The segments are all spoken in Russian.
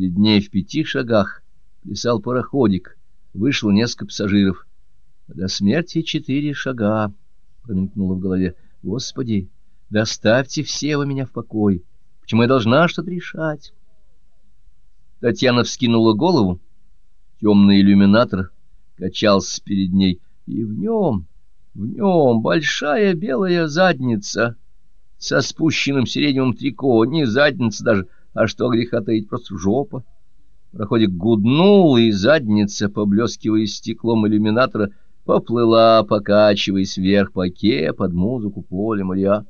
Перед ней в пяти шагах плясал пароходик, вышло несколько пассажиров. До смерти четыре шага, промелькнуло в голове. Господи, доставьте все вы меня в покой. Почему я должна что-то решать? Татьяна вскинула голову. Темный иллюминатор качался перед ней, и в нем, в нем большая белая задница со спущенным сиреневым трико, не задница даже, а что греха таить, просто жопа. Проходик гуднул, и задница, поблескивая стеклом иллюминатора, поплыла, покачиваясь вверх по оке под музыку поля моря.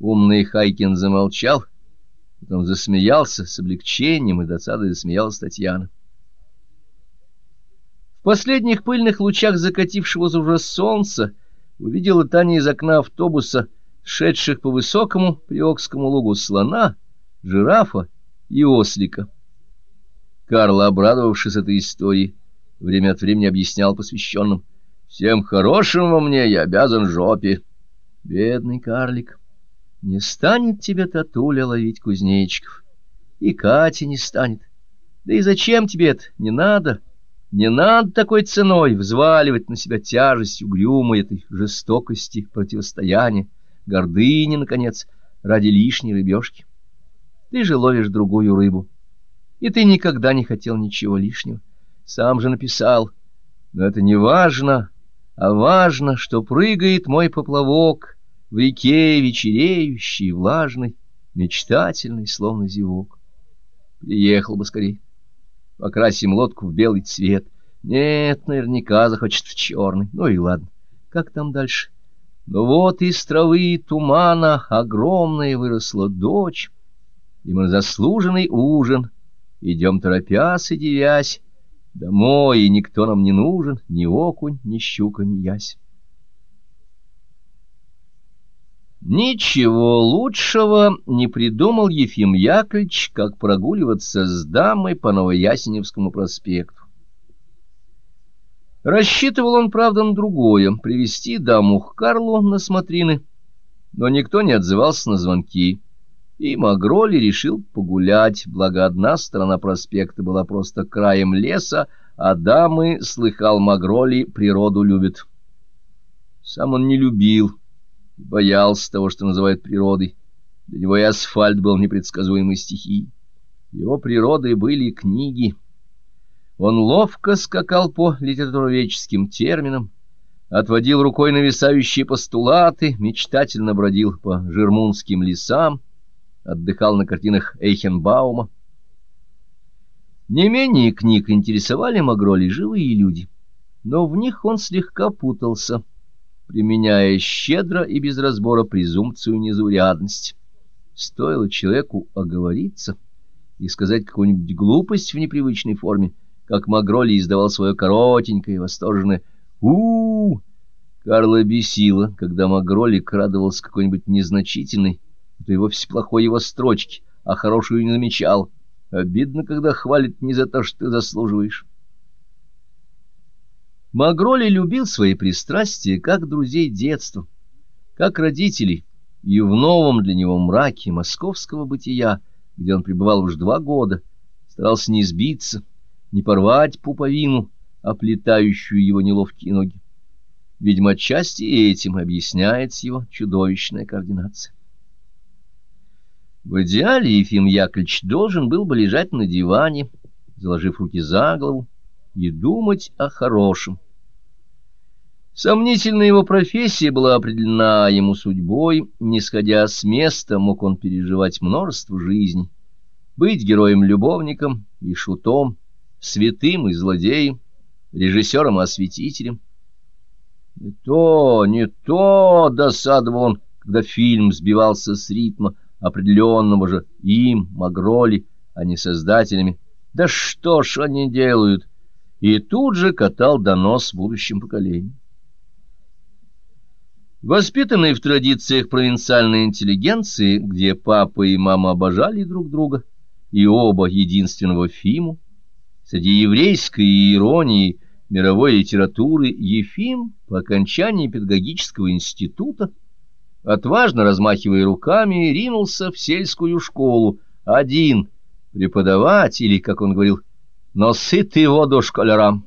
Умный Хайкин замолчал, потом засмеялся с облегчением, и досадой засмеялась Татьяна. В последних пыльных лучах закатившегося уже солнца увидела Таня из окна автобуса, шедших по высокому приокскому лугу слона, жирафа и ослика. Карл, обрадовавшись этой истории, время от времени объяснял посвященным. «Всем хорошим во мне я обязан жопе». «Бедный карлик, не станет тебе татуля ловить кузнечиков, и Катя не станет. Да и зачем тебе это? Не надо». Не надо такой ценой взваливать на себя тяжесть угрюмой этой жестокости, противостояния, гордыни, наконец, ради лишней рыбешки. Ты же ловишь другую рыбу, и ты никогда не хотел ничего лишнего. Сам же написал. Но это не важно, а важно, что прыгает мой поплавок в реке вечереющий, влажный, мечтательный, словно зевок. Приехал бы скорей покрасим лодку в белый цвет. Нет, наверняка захочет в черный. Ну и ладно. Как там дальше? Ну вот из травы и тумана огромная выросла дочь, и мы заслуженный ужин. Идем торопясь и девясь. Домой, и никто нам не нужен, ни окунь, ни щука, ни ясь. Ничего лучшего не придумал Ефим Яковлевич, как прогуливаться с дамой по Новоясеневскому проспекту. Рассчитывал он, правда, на другое — привести даму к Карлу на смотрины, но никто не отзывался на звонки, и Магроли решил погулять, благо одна сторона проспекта была просто краем леса, а дамы, слыхал Магроли, природу любят. Сам он не любил боялся того, что называют природой. Для него и асфальт был непредсказуемой стихией. Его природой были книги. Он ловко скакал по литературоведческим терминам, отводил рукой нависающие постулаты, мечтательно бродил по жермунским лесам, отдыхал на картинах Эйхенбаума. Не менее книг интересовали Магроли живые люди, но в них он слегка путался — применяя щедро и без разбора презумпцию незаурядности. Стоило человеку оговориться и сказать какую-нибудь глупость в непривычной форме, как Магроли издавал свое коротенькое и восторженное у, -у, -у Карла бесило, когда Магроли крадывался какой-нибудь незначительной, то и вовсе плохой его строчки, а хорошую не замечал. Обидно, когда хвалит не за то, что ты заслуживаешь. Магроли любил свои пристрастия как друзей детства, как родителей, и в новом для него мраке московского бытия, где он пребывал уж два года, старался не сбиться, не порвать пуповину, оплетающую его неловкие ноги. Видимо, отчасти этим объясняется его чудовищная координация. В идеале Ефим Яковлевич должен был бы лежать на диване, заложив руки за голову, и думать о хорошем. Сомнительная его профессия была определена ему судьбой, не сходя с места, мог он переживать множество жизней, быть героем-любовником и шутом, святым и злодеем, режиссером и осветителем. Не то, не то, досадовал он, когда фильм сбивался с ритма, определенного же им, Магроли, а не создателями. Да что ж они делают? И тут же катал донос будущим поколениям. Воспитанный в традициях провинциальной интеллигенции, где папа и мама обожали друг друга, и оба единственного Фиму, среди еврейской иронии мировой литературы Ефим по окончании педагогического института, отважно размахивая руками, ринулся в сельскую школу, один, преподавать или, как он говорил, но сытый воду школярам.